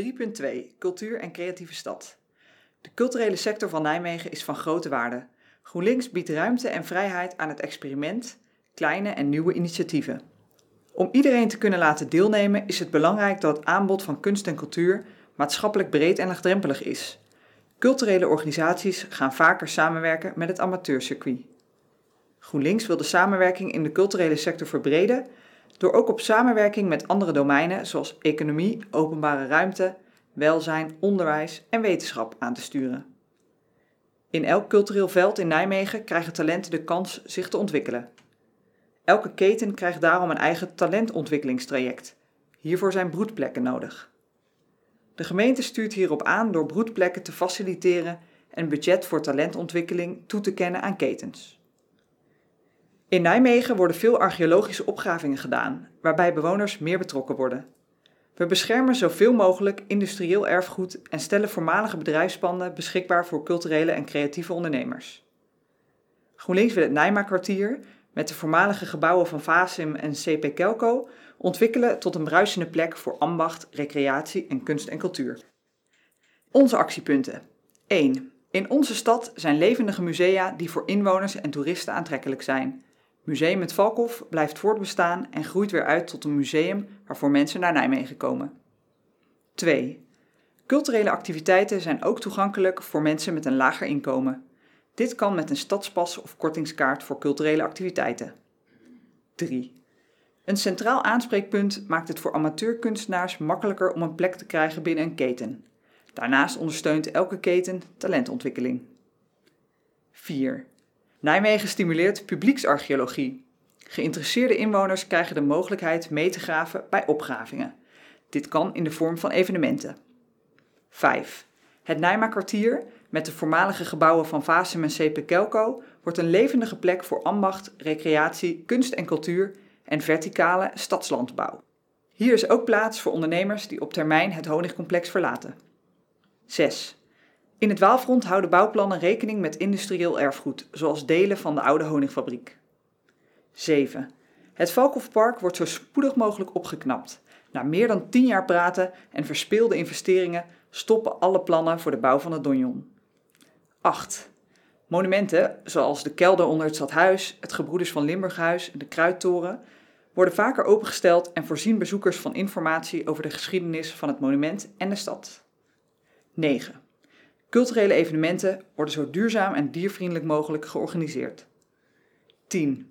3.2 Cultuur en creatieve stad. De culturele sector van Nijmegen is van grote waarde. GroenLinks biedt ruimte en vrijheid aan het experiment, kleine en nieuwe initiatieven. Om iedereen te kunnen laten deelnemen is het belangrijk dat het aanbod van kunst en cultuur maatschappelijk breed en laagdrempelig is. Culturele organisaties gaan vaker samenwerken met het amateurcircuit. GroenLinks wil de samenwerking in de culturele sector verbreden door ook op samenwerking met andere domeinen zoals economie, openbare ruimte, welzijn, onderwijs en wetenschap aan te sturen. In elk cultureel veld in Nijmegen krijgen talenten de kans zich te ontwikkelen. Elke keten krijgt daarom een eigen talentontwikkelingstraject. Hiervoor zijn broedplekken nodig. De gemeente stuurt hierop aan door broedplekken te faciliteren en budget voor talentontwikkeling toe te kennen aan ketens. In Nijmegen worden veel archeologische opgravingen gedaan, waarbij bewoners meer betrokken worden. We beschermen zoveel mogelijk industrieel erfgoed en stellen voormalige bedrijfspanden beschikbaar voor culturele en creatieve ondernemers. GroenLinks wil het Nijma-kwartier, met de voormalige gebouwen van Vasim en CP Kelco, ontwikkelen tot een bruisende plek voor ambacht, recreatie en kunst en cultuur. Onze actiepunten. 1. In onze stad zijn levendige musea die voor inwoners en toeristen aantrekkelijk zijn. Museum het Valkhof blijft voortbestaan en groeit weer uit tot een museum waarvoor mensen naar Nijmegen komen. 2. Culturele activiteiten zijn ook toegankelijk voor mensen met een lager inkomen. Dit kan met een stadspas of kortingskaart voor culturele activiteiten. 3. Een centraal aanspreekpunt maakt het voor amateurkunstenaars makkelijker om een plek te krijgen binnen een keten. Daarnaast ondersteunt elke keten talentontwikkeling. 4. Nijmegen stimuleert publieksarcheologie. Geïnteresseerde inwoners krijgen de mogelijkheid mee te graven bij opgravingen. Dit kan in de vorm van evenementen. 5. Het Nijma-kwartier, met de voormalige gebouwen van Vasem en CP Kelco, wordt een levendige plek voor ambacht, recreatie, kunst en cultuur en verticale stadslandbouw. Hier is ook plaats voor ondernemers die op termijn het honingcomplex verlaten. 6. In het Waalfront houden bouwplannen rekening met industrieel erfgoed, zoals delen van de oude honingfabriek. 7. Het Valkhofpark wordt zo spoedig mogelijk opgeknapt. Na meer dan 10 jaar praten en verspeelde investeringen stoppen alle plannen voor de bouw van het donjon. 8. Monumenten, zoals de kelder onder het stadhuis, het Gebroeders van Limburghuis en de Kruidtoren, worden vaker opengesteld en voorzien bezoekers van informatie over de geschiedenis van het monument en de stad. 9. Culturele evenementen worden zo duurzaam en diervriendelijk mogelijk georganiseerd. 10.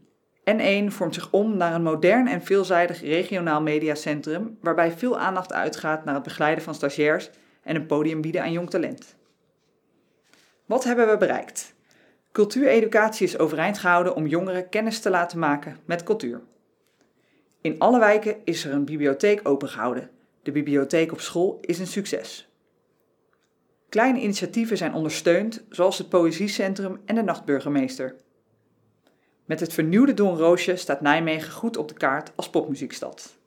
N1 vormt zich om naar een modern en veelzijdig regionaal mediacentrum waarbij veel aandacht uitgaat naar het begeleiden van stagiairs en een podium bieden aan jong talent. Wat hebben we bereikt? Cultuureducatie is overeind gehouden om jongeren kennis te laten maken met cultuur. In alle wijken is er een bibliotheek opengehouden. De bibliotheek op school is een succes. Kleine initiatieven zijn ondersteund, zoals het Poëziecentrum en de Nachtburgemeester. Met het vernieuwde Don Roosje staat Nijmegen goed op de kaart als popmuziekstad.